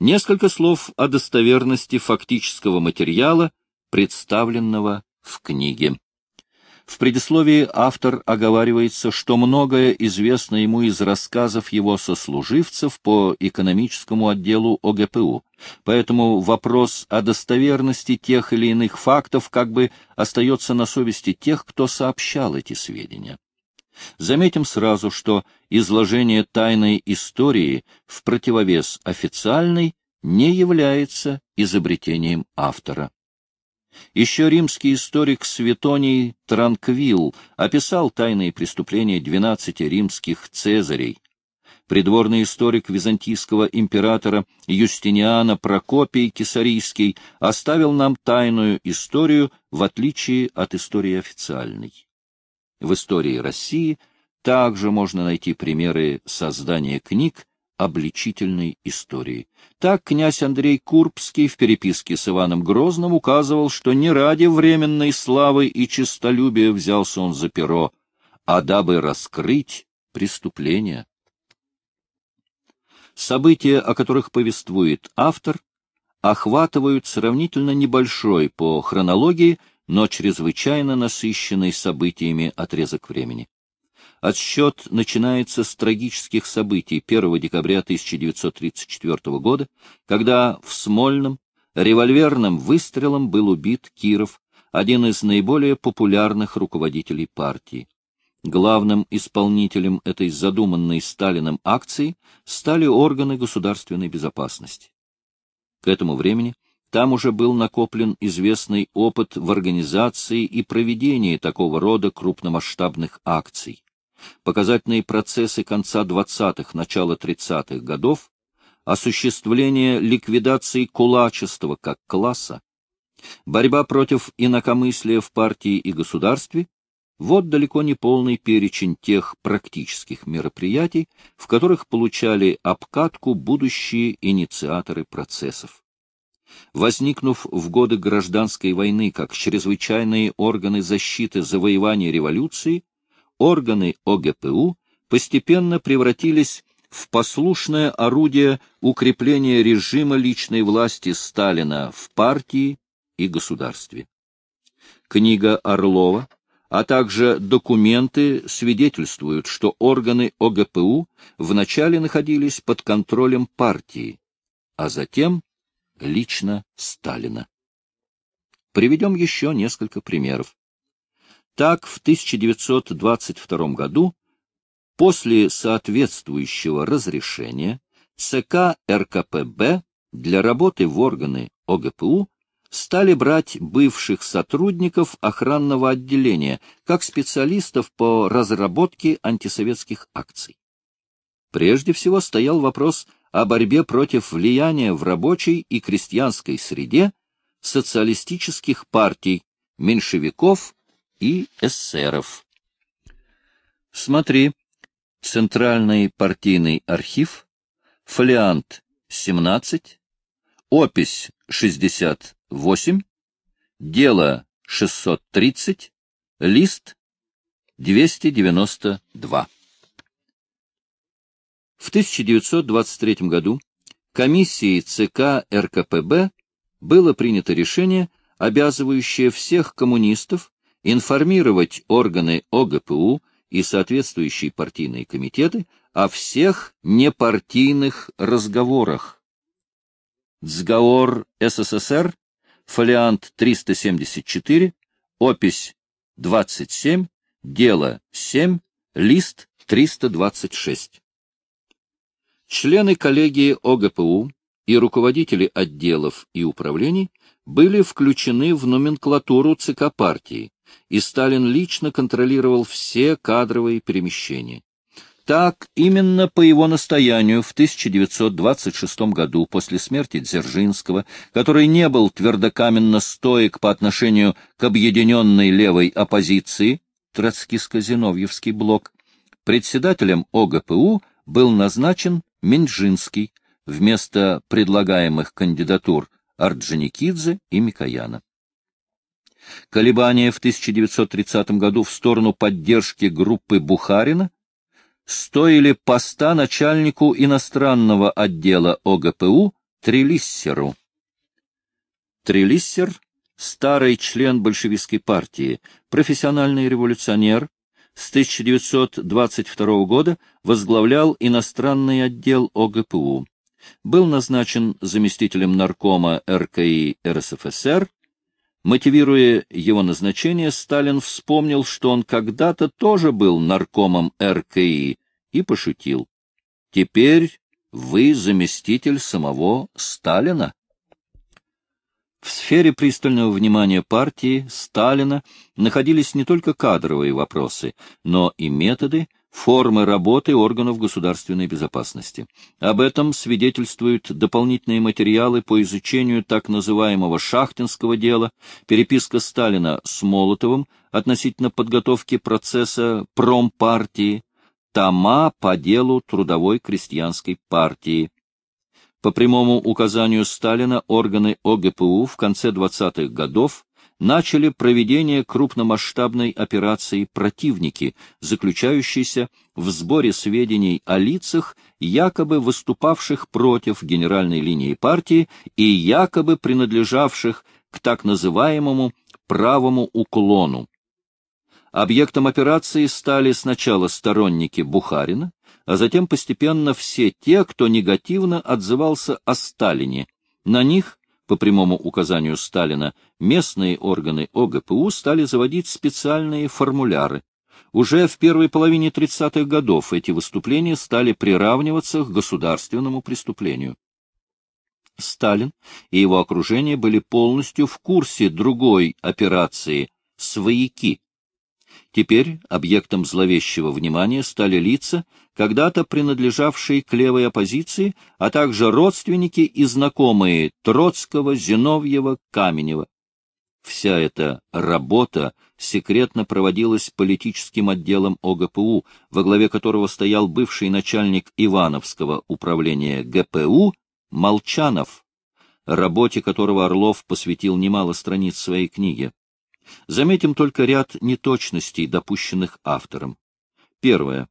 Несколько слов о достоверности фактического материала, представленного в книге. В предисловии автор оговаривается, что многое известно ему из рассказов его сослуживцев по экономическому отделу ОГПУ, поэтому вопрос о достоверности тех или иных фактов как бы остается на совести тех, кто сообщал эти сведения. Заметим сразу, что изложение тайной истории в противовес официальной не является изобретением автора. Еще римский историк Светоний Транквил описал тайные преступления двенадцати римских цезарей. Придворный историк византийского императора Юстиниана Прокопий Кесарийский оставил нам тайную историю в отличие от истории официальной. В истории России также можно найти примеры создания книг, обличительной истории. Так князь Андрей Курбский в переписке с Иваном Грозным указывал, что не ради временной славы и честолюбия взялся он за перо, а дабы раскрыть преступление. События, о которых повествует автор, охватывают сравнительно небольшой по хронологии, но чрезвычайно насыщенный событиями отрезок времени. Отсчет начинается с трагических событий 1 декабря 1934 года, когда в Смольном револьверным выстрелом был убит Киров, один из наиболее популярных руководителей партии. Главным исполнителем этой задуманной Сталином акции стали органы государственной безопасности. К этому времени там уже был накоплен известный опыт в организации и проведении такого рода крупномасштабных акций показательные процессы конца 20-х, начала 30-х годов, осуществление ликвидации кулачества как класса, борьба против инакомыслия в партии и государстве — вот далеко не полный перечень тех практических мероприятий, в которых получали обкатку будущие инициаторы процессов. Возникнув в годы гражданской войны как чрезвычайные органы защиты завоевания революции, органы ОГПУ постепенно превратились в послушное орудие укрепления режима личной власти Сталина в партии и государстве. Книга Орлова, а также документы свидетельствуют, что органы ОГПУ вначале находились под контролем партии, а затем лично Сталина. Приведем еще несколько примеров. Так, в 1922 году, после соответствующего разрешения, ЦК РКПБ для работы в органы ОГПУ стали брать бывших сотрудников охранного отделения как специалистов по разработке антисоветских акций. Прежде всего стоял вопрос о борьбе против влияния в рабочей и крестьянской среде социалистических партий, меньшевиков и эсеров. Смотри, Центральный партийный архив, фолиант 17, опись 68, дело 630, лист 292. В 1923 году комиссией ЦК РКПБ было принято решение, обязывающее всех коммунистов информировать органы ОГПУ и соответствующие партийные комитеты о всех непартийных разговорах. Сговор СССР, фолиант 374, опись 27, дело 7, лист 326. Члены коллегии ОГПУ и руководители отделов и управлений были включены в номенклатуру ЦК партии, и Сталин лично контролировал все кадровые перемещения. Так, именно по его настоянию в 1926 году, после смерти Дзержинского, который не был твердокаменно стоек по отношению к объединенной левой оппозиции, Троцкиско-Зиновьевский блок, председателем ОГПУ был назначен Минжинский вместо предлагаемых кандидатур Орджоникидзе и Микояна. Колебания в 1930 году в сторону поддержки группы Бухарина стоили поста начальнику иностранного отдела ОГПУ Трелиссеру. Трелиссер — старый член большевистской партии, профессиональный революционер, с 1922 года возглавлял иностранный отдел ОГПУ. Был назначен заместителем наркома РКИ РСФСР. Мотивируя его назначение, Сталин вспомнил, что он когда-то тоже был наркомом РКИ, и пошутил. «Теперь вы заместитель самого Сталина?» Сфере пристального внимания партии Сталина находились не только кадровые вопросы, но и методы, формы работы органов государственной безопасности. Об этом свидетельствуют дополнительные материалы по изучению так называемого шахтинского дела, переписка Сталина с Молотовым относительно подготовки процесса промпартии, тома по делу трудовой крестьянской партии, по прямому указанию Сталина органы ОГПУ в конце 20-х годов начали проведение крупномасштабной операции «Противники», заключающейся в сборе сведений о лицах, якобы выступавших против генеральной линии партии и якобы принадлежавших к так называемому правому уклону. Объектом операции стали сначала сторонники Бухарина, а затем постепенно все те, кто негативно отзывался о Сталине. На них, по прямому указанию Сталина, местные органы ОГПУ стали заводить специальные формуляры. Уже в первой половине 30-х годов эти выступления стали приравниваться к государственному преступлению. Сталин и его окружение были полностью в курсе другой операции «Свояки», Теперь объектом зловещего внимания стали лица, когда-то принадлежавшие к левой оппозиции, а также родственники и знакомые Троцкого, Зиновьева, Каменева. Вся эта работа секретно проводилась политическим отделом ОГПУ, во главе которого стоял бывший начальник Ивановского управления ГПУ Молчанов, работе которого Орлов посвятил немало страниц своей книги. Заметим только ряд неточностей, допущенных автором. Первое.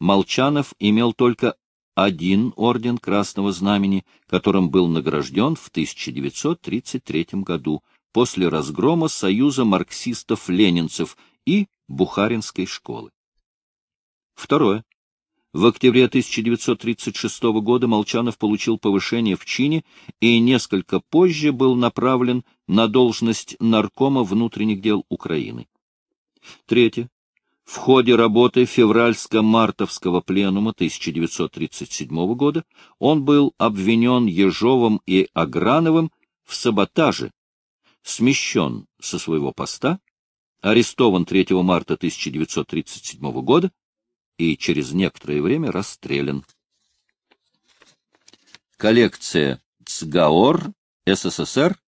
Молчанов имел только один орден Красного Знамени, которым был награжден в 1933 году после разгрома Союза марксистов-ленинцев и Бухаринской школы. Второе. В октябре 1936 года Молчанов получил повышение в чине и несколько позже был направлен на должность наркома внутренних дел Украины. Третье. В ходе работы февральско-мартовского пленума 1937 года он был обвинен Ежовым и Аграновым в саботаже, смещен со своего поста, арестован 3 марта 1937 года и через некоторое время расстрелян. Коллекция ЦГАОР СССР,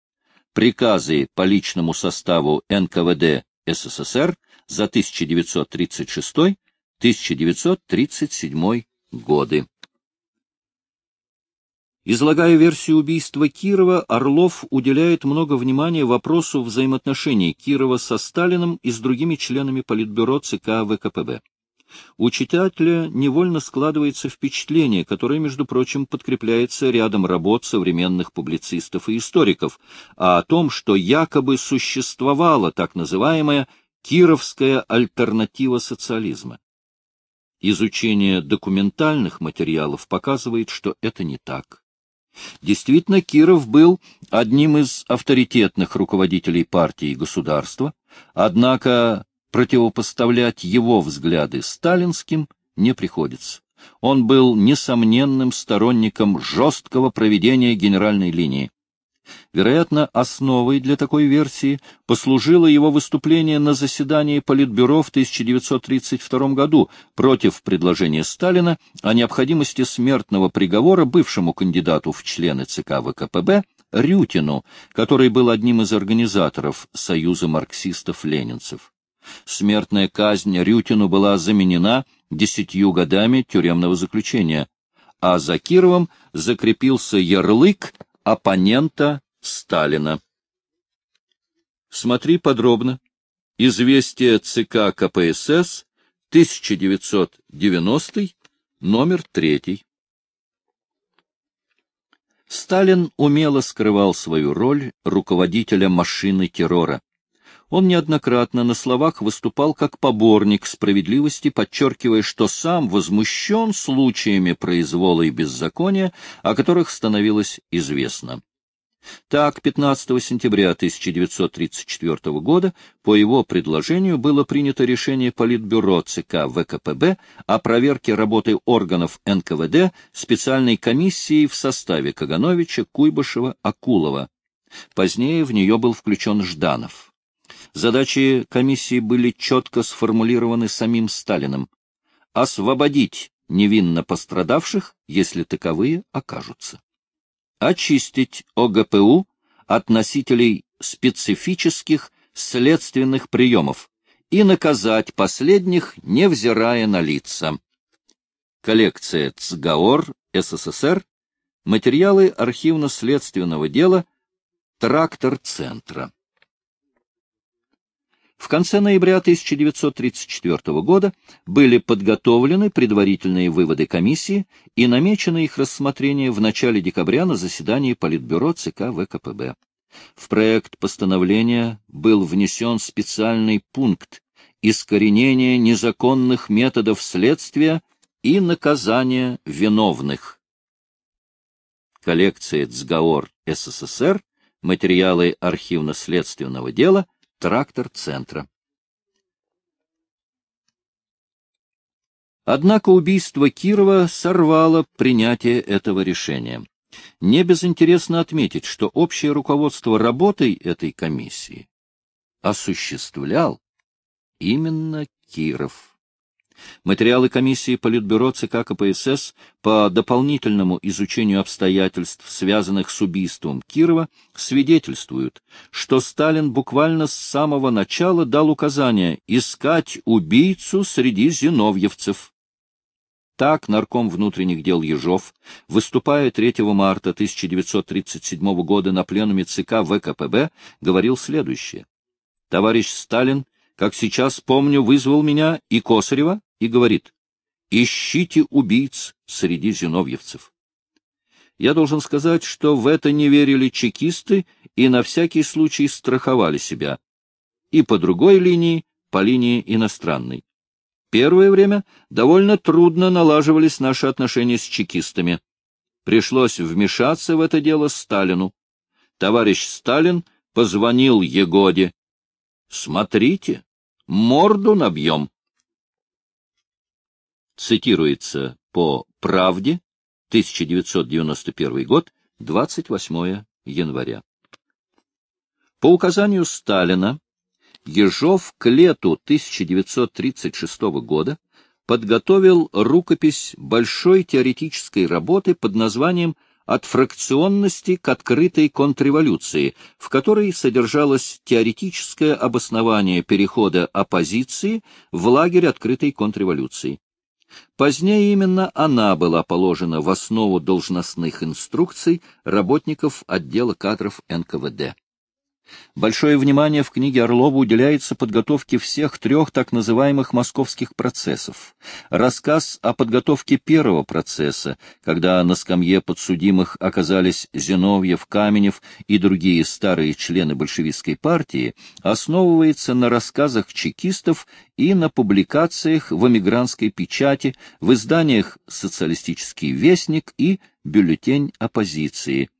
приказы по личному составу НКВД СССР за 1936-1937 годы. Излагая версию убийства Кирова, Орлов уделяет много внимания вопросу взаимоотношений Кирова со Сталиным и с другими членами Политбюро ЦК ВКПБ. У читателя невольно складывается впечатление, которое, между прочим, подкрепляется рядом работ современных публицистов и историков, о том, что якобы существовала так называемая «кировская альтернатива социализма». Изучение документальных материалов показывает, что это не так. Действительно, Киров был одним из авторитетных руководителей партии и государства, однако противопоставлять его взгляды сталинским не приходится. Он был несомненным сторонником жесткого проведения генеральной линии. Вероятно, основой для такой версии послужило его выступление на заседании Политбюро в 1932 году против предложения Сталина о необходимости смертного приговора бывшему кандидату в члены ЦК ВКПБ Рютину, который был одним из организаторов Союза марксистов-ленинцев. Смертная казнь Рютину была заменена десятью годами тюремного заключения, а за Кировым закрепился ярлык оппонента Сталина. Смотри подробно. Известие ЦК КПСС, 1990, номер 3. Сталин умело скрывал свою роль руководителя машины террора. Он неоднократно на словах выступал как поборник справедливости, подчеркивая, что сам возмущен случаями произвола и беззакония, о которых становилось известно. Так, 15 сентября 1934 года по его предложению было принято решение Политбюро ЦК ВКПБ о проверке работы органов НКВД специальной комиссии в составе Кагановича, Куйбышева, Акулова. Позднее в нее был включен Жданов. Задачи комиссии были четко сформулированы самим Сталиным. Освободить невинно пострадавших, если таковые окажутся. Очистить ОГПУ от носителей специфических следственных приемов и наказать последних, невзирая на лица. Коллекция ЦГАОР СССР, материалы архивно-следственного дела, трактор центра. В конце ноября 1934 года были подготовлены предварительные выводы комиссии и намечено их рассмотрение в начале декабря на заседании Политбюро ЦК ВКПБ. В проект постановления был внесен специальный пункт искоренения незаконных методов следствия и наказания виновных. Коллекция ЦГАОР СССР, материалы архивно-следственного дела – трактор центра. Однако убийство Кирова сорвало принятие этого решения. Не безинтересно отметить, что общее руководство работой этой комиссии осуществлял именно Киров. Материалы комиссии Политбюро ЦК КПСС по дополнительному изучению обстоятельств, связанных с убийством Кирова, свидетельствуют, что Сталин буквально с самого начала дал указание искать убийцу среди зиновьевцев. Так нарком внутренних дел Ежов, выступая 3 марта 1937 года на пленуме ЦК ВКПБ, говорил следующее. «Товарищ Сталин, как сейчас помню, вызвал меня и Косарева, и говорит, ищите убийц среди зиновьевцев. Я должен сказать, что в это не верили чекисты и на всякий случай страховали себя. И по другой линии, по линии иностранной. Первое время довольно трудно налаживались наши отношения с чекистами. Пришлось вмешаться в это дело Сталину. Товарищ Сталин позвонил Егоде. Смотрите, морду набьем цитируется по «Правде», 1991 год, 28 января. По указанию Сталина, Ежов к лету 1936 года подготовил рукопись большой теоретической работы под названием «От фракционности к открытой контрреволюции», в которой содержалось теоретическое обоснование перехода оппозиции в лагерь открытой контрреволюции. Позднее именно она была положена в основу должностных инструкций работников отдела кадров НКВД. Большое внимание в книге Орлова уделяется подготовке всех трех так называемых московских процессов. Рассказ о подготовке первого процесса, когда на скамье подсудимых оказались Зиновьев, Каменев и другие старые члены большевистской партии, основывается на рассказах чекистов и на публикациях в эмигрантской печати, в изданиях «Социалистический вестник» и «Бюллетень оппозиции».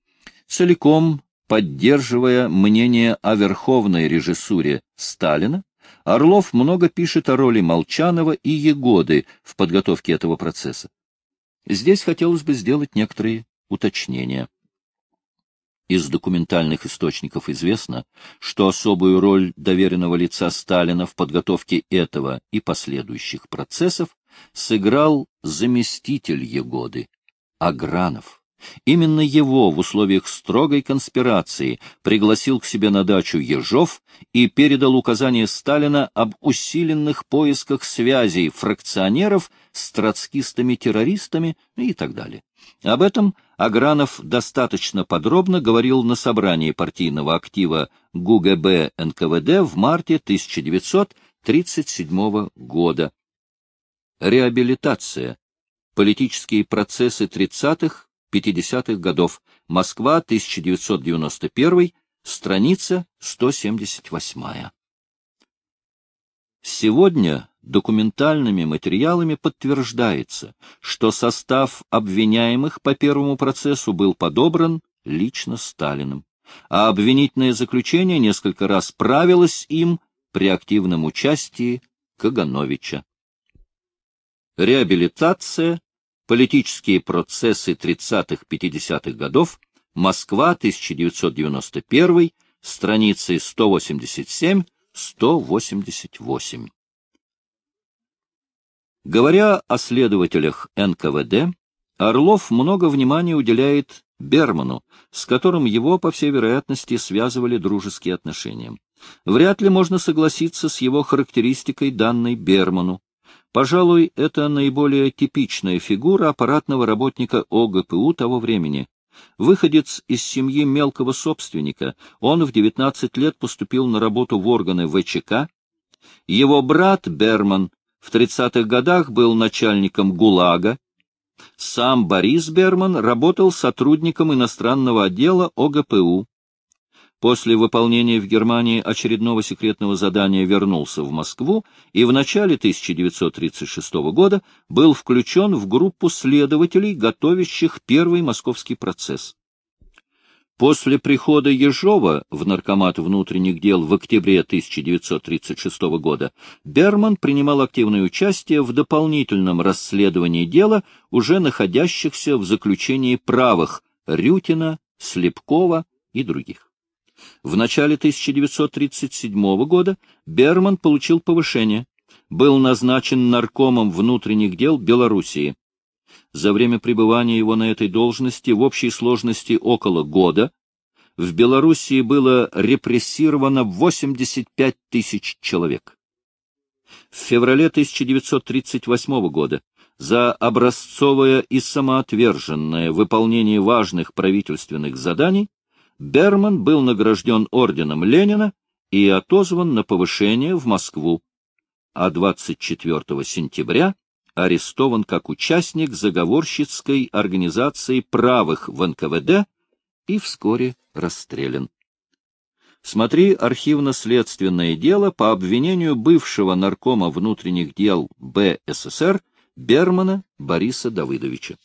Целиком Поддерживая мнение о верховной режиссуре Сталина, Орлов много пишет о роли Молчанова и Егоды в подготовке этого процесса. Здесь хотелось бы сделать некоторые уточнения. Из документальных источников известно, что особую роль доверенного лица Сталина в подготовке этого и последующих процессов сыграл заместитель Егоды, Агранов. Именно его в условиях строгой конспирации пригласил к себе на дачу Ежов и передал указание Сталина об усиленных поисках связей фракционеров с троцкистами-террористами и так далее. Об этом Агранов достаточно подробно говорил на собрании партийного актива ГУГБ НКВД в марте 1937 года. Реабилитация. Политические процессы 30-х 50-х годов. Москва, 1991, страница 178. Сегодня документальными материалами подтверждается, что состав обвиняемых по первому процессу был подобран лично Сталиным, а обвинительное заключение несколько раз правилось им при активном участии Кагановича. Реабилитация, политические процессы 30-50-х годов, Москва, 1991, страницы 187-188. Говоря о следователях НКВД, Орлов много внимания уделяет Берману, с которым его, по всей вероятности, связывали дружеские отношения. Вряд ли можно согласиться с его характеристикой, данной Берману. Пожалуй, это наиболее типичная фигура аппаратного работника ОГПУ того времени. Выходец из семьи мелкого собственника, он в 19 лет поступил на работу в органы ВЧК. Его брат Берман в 30-х годах был начальником ГУЛАГа. Сам Борис Берман работал сотрудником иностранного отдела ОГПУ. После выполнения в Германии очередного секретного задания вернулся в Москву и в начале 1936 года был включен в группу следователей, готовящих первый московский процесс. После прихода Ежова в Наркомат внутренних дел в октябре 1936 года Берман принимал активное участие в дополнительном расследовании дела, уже находящихся в заключении правых Рютина, Слепкова и других. В начале 1937 года Берман получил повышение, был назначен наркомом внутренних дел Белоруссии. За время пребывания его на этой должности в общей сложности около года в Белоруссии было репрессировано 85 тысяч человек. В феврале 1938 года за образцовое и самоотверженное выполнение важных правительственных заданий Берман был награжден орденом Ленина и отозван на повышение в Москву, а 24 сентября арестован как участник заговорщицкой организации правых в НКВД и вскоре расстрелян. Смотри архивно-следственное дело по обвинению бывшего наркома внутренних дел БССР Бермана Бориса Давыдовича.